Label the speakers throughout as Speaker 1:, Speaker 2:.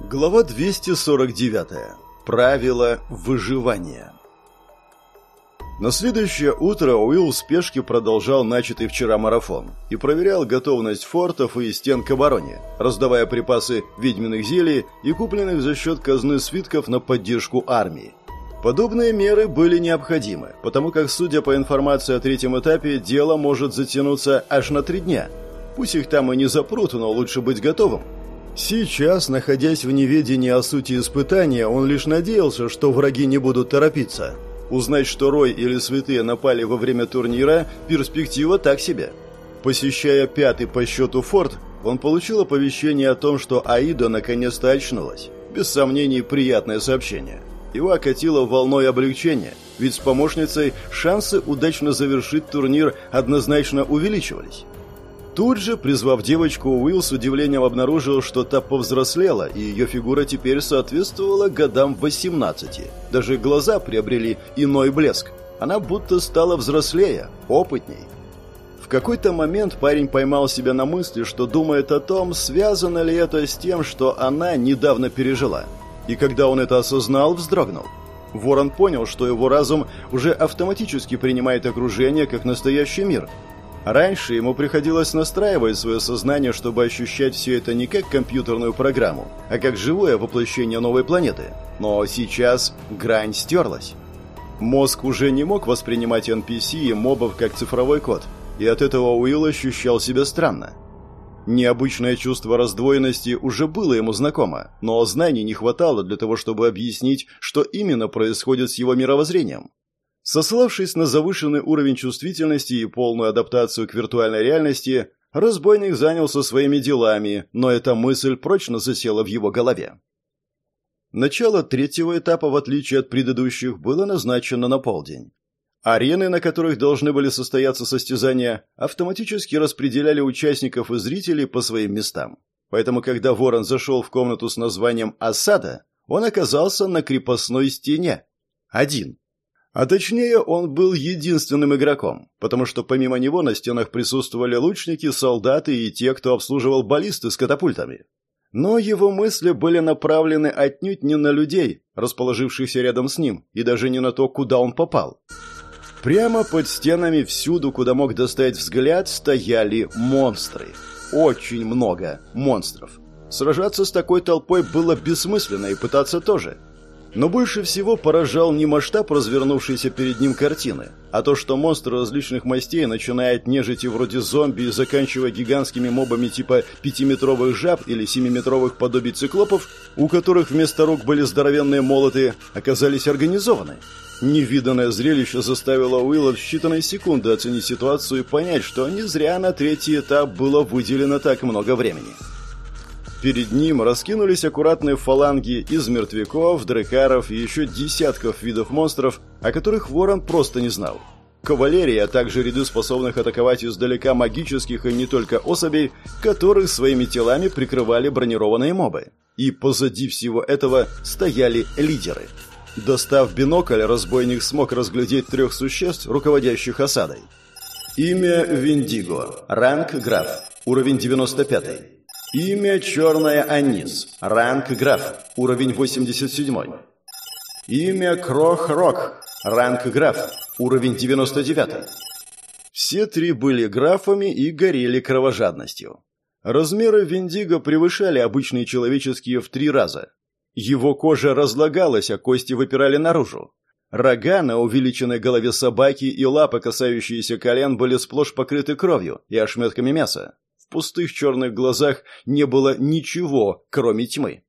Speaker 1: Глава 249. Правила выживания. На следующее утро Уилл в спешке продолжал начатый вчера марафон и проверял готовность фортов и стен к обороне, раздавая припасы ведьминых зелий и купленных за счет казны свитков на поддержку армии. Подобные меры были необходимы, потому как, судя по информации о третьем этапе, дело может затянуться аж на три дня. Пусть их там и не запрут, но лучше быть готовым. Сейчас, находясь в неведении о сути испытания, он лишь надеялся, что враги не будут торопиться. Узнать, что Рой или Святые напали во время турнира, перспектива так себе. Посещая пятый по счету форт, он получил оповещение о том, что Аида наконец-то очнулась. Без сомнений, приятное сообщение. Его окатило волной облегчения, ведь с помощницей шансы удачно завершить турнир однозначно увеличивались. Тут же, призвав девочку, Уилл с удивлением обнаружил, что та повзрослела, и ее фигура теперь соответствовала годам 18. Даже глаза приобрели иной блеск. Она будто стала взрослее, опытней. В какой-то момент парень поймал себя на мысли, что думает о том, связано ли это с тем, что она недавно пережила. И когда он это осознал, вздрогнул. Ворон понял, что его разум уже автоматически принимает окружение как настоящий мир – Раньше ему приходилось настраивать свое сознание, чтобы ощущать все это не как компьютерную программу, а как живое воплощение новой планеты. Но сейчас грань стерлась. Мозг уже не мог воспринимать NPC и мобов как цифровой код, и от этого Уилл ощущал себя странно. Необычное чувство раздвоенности уже было ему знакомо, но знаний не хватало для того, чтобы объяснить, что именно происходит с его мировоззрением. Сославшись на завышенный уровень чувствительности и полную адаптацию к виртуальной реальности, разбойник занялся своими делами, но эта мысль прочно засела в его голове. Начало третьего этапа, в отличие от предыдущих, было назначено на полдень. Арены, на которых должны были состояться состязания, автоматически распределяли участников и зрителей по своим местам. Поэтому, когда Ворон зашел в комнату с названием «Осада», он оказался на крепостной стене. Один. А точнее, он был единственным игроком, потому что помимо него на стенах присутствовали лучники, солдаты и те, кто обслуживал баллисты с катапультами. Но его мысли были направлены отнюдь не на людей, расположившихся рядом с ним, и даже не на то, куда он попал. Прямо под стенами всюду, куда мог достать взгляд, стояли монстры. Очень много монстров. Сражаться с такой толпой было бессмысленно и пытаться тоже – но больше всего поражал не масштаб развернувшейся перед ним картины, а то, что монстры различных мастей, начиная от нежити вроде зомби и заканчивая гигантскими мобами типа пятиметровых жаб или семиметровых подобий циклопов, у которых вместо рук были здоровенные молоты, оказались организованы. Невиданное зрелище заставило Уилла в считанные секунды оценить ситуацию и понять, что не зря на третий этап было выделено так много времени. Перед ним раскинулись аккуратные фаланги из мертвяков, дрекаров и еще десятков видов монстров, о которых Ворон просто не знал. Кавалерия, а также ряды способных атаковать издалека магических и не только особей, которых своими телами прикрывали бронированные мобы. И позади всего этого стояли лидеры. Достав бинокль, разбойник смог разглядеть трех существ, руководящих осадой. Имя Виндиго. Ранг граф. Уровень 95. Имя Черная Анис. Ранг граф. Уровень 87. Имя Крох Рок. Ранг граф. Уровень 99. Все три были графами и горели кровожадностью. Размеры Виндиго превышали обычные человеческие в три раза. Его кожа разлагалась, а кости выпирали наружу. Рога на увеличенной голове собаки и лапы, касающиеся колен, были сплошь покрыты кровью и ошметками мяса. Пустых черных глазах не было ничего, кроме тьмы.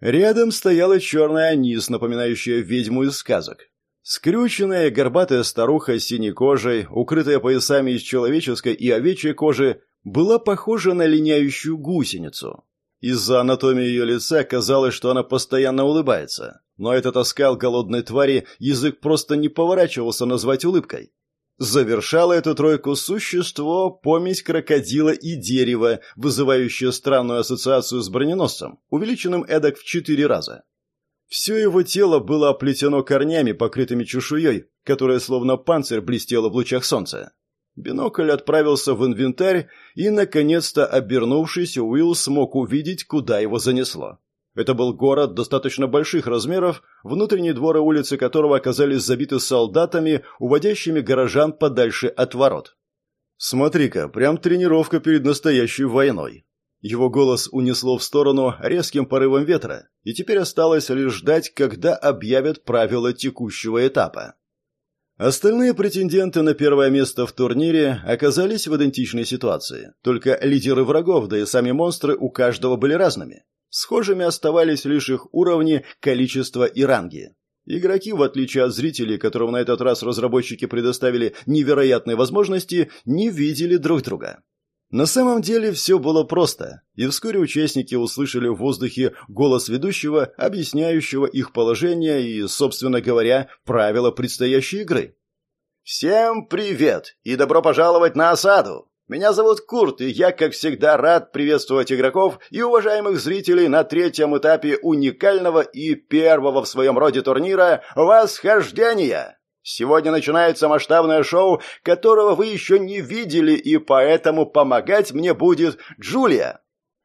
Speaker 1: Рядом стояла черная анис, напоминающая ведьму из сказок. Скрюченная горбатая старуха с синей кожей, укрытая поясами из человеческой и овечьей кожи, была похожа на линяющую гусеницу. Из-за анатомии ее лица казалось, что она постоянно улыбается. Но этот оскал голодной твари язык просто не поворачивался назвать улыбкой. Завершало эту тройку существо, помесь крокодила и дерева, вызывающее странную ассоциацию с броненосцем, увеличенным эдак в четыре раза. Все его тело было оплетено корнями, покрытыми чешуей, которая словно панцирь блестела в лучах солнца. Бинокль отправился в инвентарь, и, наконец-то, обернувшись, Уилл смог увидеть, куда его занесло. Это был город достаточно больших размеров, внутренние дворы улицы которого оказались забиты солдатами, уводящими горожан подальше от ворот. «Смотри-ка, прям тренировка перед настоящей войной». Его голос унесло в сторону резким порывом ветра, и теперь осталось лишь ждать, когда объявят правила текущего этапа. Остальные претенденты на первое место в турнире оказались в идентичной ситуации, только лидеры врагов, да и сами монстры у каждого были разными. Схожими оставались лишь их уровни, количество и ранги. Игроки, в отличие от зрителей, которым на этот раз разработчики предоставили невероятные возможности, не видели друг друга. На самом деле все было просто, и вскоре участники услышали в воздухе голос ведущего, объясняющего их положение и, собственно говоря, правила предстоящей игры. «Всем привет и добро пожаловать на осаду! Меня зовут Курт, и я, как всегда, рад приветствовать игроков и уважаемых зрителей на третьем этапе уникального и первого в своем роде турнира «Восхождение». Сегодня начинается масштабное шоу, которого вы еще не видели, и поэтому помогать мне будет Джулия.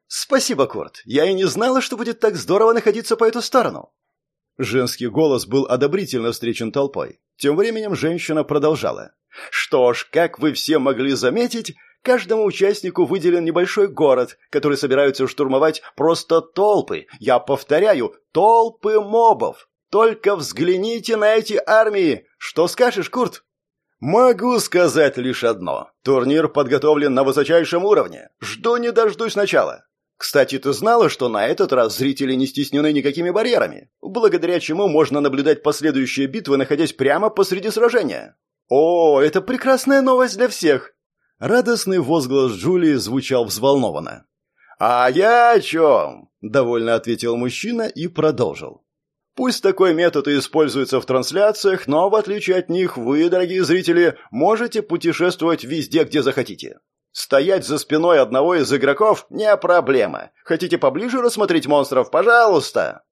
Speaker 1: Спасибо, Курт. Я и не знала, что будет так здорово находиться по эту сторону. Женский голос был одобрительно встречен толпой. Тем временем женщина продолжала. Что ж, как вы все могли заметить, Каждому участнику выделен небольшой город, который собираются штурмовать просто толпы. Я повторяю, толпы мобов. Только взгляните на эти армии. Что скажешь, Курт? Могу сказать лишь одно. Турнир подготовлен на высочайшем уровне. Жду не дождусь начала. Кстати, ты знала, что на этот раз зрители не стеснены никакими барьерами, благодаря чему можно наблюдать последующие битвы, находясь прямо посреди сражения? О, это прекрасная новость для всех. Радостный возглас Джулии звучал взволнованно. «А я о чем?» – довольно ответил мужчина и продолжил. Пусть такой метод и используется в трансляциях, но в отличие от них вы, дорогие зрители, можете путешествовать везде, где захотите. Стоять за спиной одного из игроков – не проблема. Хотите поближе рассмотреть монстров? Пожалуйста.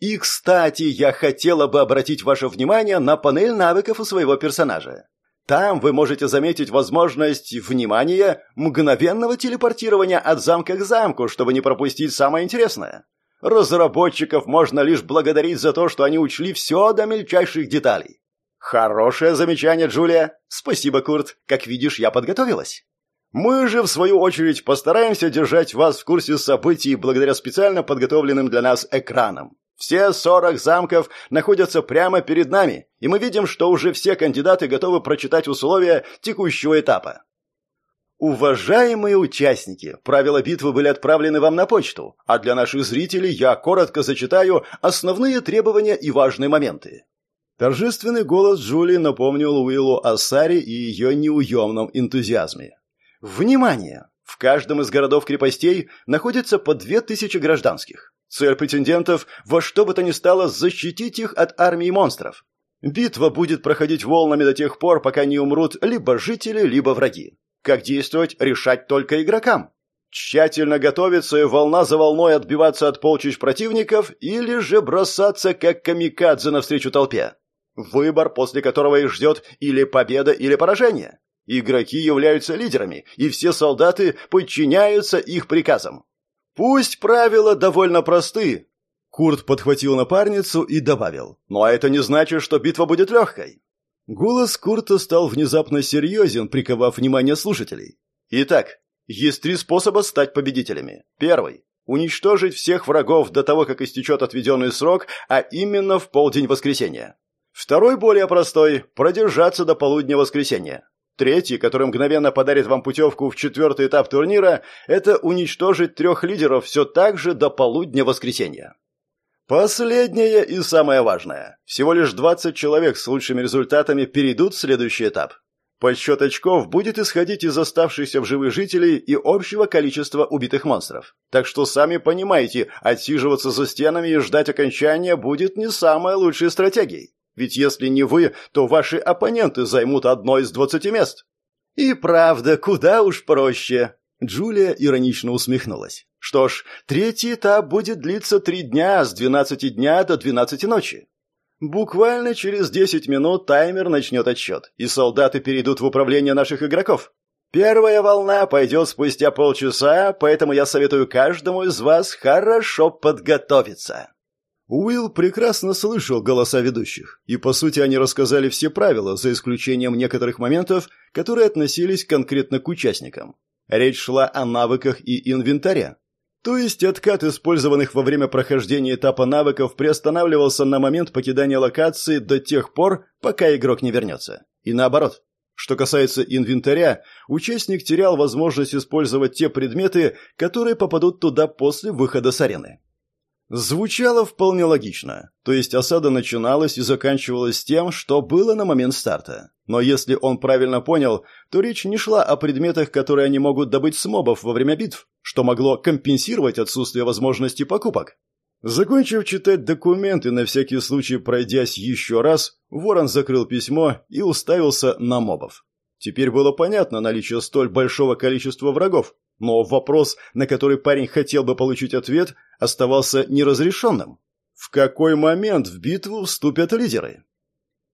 Speaker 1: И, кстати, я хотела бы обратить ваше внимание на панель навыков у своего персонажа. Там вы можете заметить возможность, внимания, мгновенного телепортирования от замка к замку, чтобы не пропустить самое интересное. Разработчиков можно лишь благодарить за то, что они учли все до мельчайших деталей. Хорошее замечание, Джулия. Спасибо, Курт. Как видишь, я подготовилась. Мы же, в свою очередь, постараемся держать вас в курсе событий благодаря специально подготовленным для нас экранам. Все сорок замков находятся прямо перед нами, и мы видим, что уже все кандидаты готовы прочитать условия текущего этапа. Уважаемые участники, правила битвы были отправлены вам на почту, а для наших зрителей я коротко зачитаю основные требования и важные моменты. Торжественный голос Джулии напомнил Уиллу о Саре и ее неуемном энтузиазме. Внимание! В каждом из городов-крепостей находится по две тысячи гражданских. Цель претендентов во что бы то ни стало защитить их от армии монстров. Битва будет проходить волнами до тех пор, пока не умрут либо жители, либо враги. Как действовать, решать только игрокам. Тщательно готовиться и волна за волной отбиваться от полчищ противников или же бросаться как камикадзе навстречу толпе. Выбор, после которого их ждет или победа, или поражение. Игроки являются лидерами, и все солдаты подчиняются их приказам. Пусть правила довольно просты. Курт подхватил напарницу и добавил. Но это не значит, что битва будет легкой. Голос Курта стал внезапно серьезен, приковав внимание слушателей. Итак, есть три способа стать победителями. Первый – уничтожить всех врагов до того, как истечет отведенный срок, а именно в полдень воскресенья. Второй, более простой – продержаться до полудня воскресенья. Третий, который мгновенно подарит вам путевку в четвертый этап турнира, это уничтожить трех лидеров все так же до полудня воскресенья. Последнее и самое важное. Всего лишь 20 человек с лучшими результатами перейдут в следующий этап. Подсчет очков будет исходить из оставшихся в живых жителей и общего количества убитых монстров. Так что сами понимаете, отсиживаться за стенами и ждать окончания будет не самой лучшей стратегией. Ведь если не вы, то ваши оппоненты займут одно из двадцати мест. И правда, куда уж проще. Джулия иронично усмехнулась. Что ж, третий этап будет длиться три дня, с двенадцати дня до двенадцати ночи. Буквально через десять минут таймер начнет отсчет, и солдаты перейдут в управление наших игроков. Первая волна пойдет спустя полчаса, поэтому я советую каждому из вас хорошо подготовиться. Уилл прекрасно слышал голоса ведущих, и по сути они рассказали все правила, за исключением некоторых моментов, которые относились конкретно к участникам. Речь шла о навыках и инвентаре. То есть откат использованных во время прохождения этапа навыков приостанавливался на момент покидания локации до тех пор, пока игрок не вернется. И наоборот. Что касается инвентаря, участник терял возможность использовать те предметы, которые попадут туда после выхода с арены. Звучало вполне логично. То есть осада начиналась и заканчивалась тем, что было на момент старта. Но если он правильно понял, то речь не шла о предметах, которые они могут добыть с мобов во время битв, что могло компенсировать отсутствие возможности покупок. Закончив читать документы, на всякий случай пройдясь еще раз, Ворон закрыл письмо и уставился на мобов. Теперь было понятно наличие столь большого количества врагов, но вопрос, на который парень хотел бы получить ответ, оставался неразрешенным. В какой момент в битву вступят лидеры?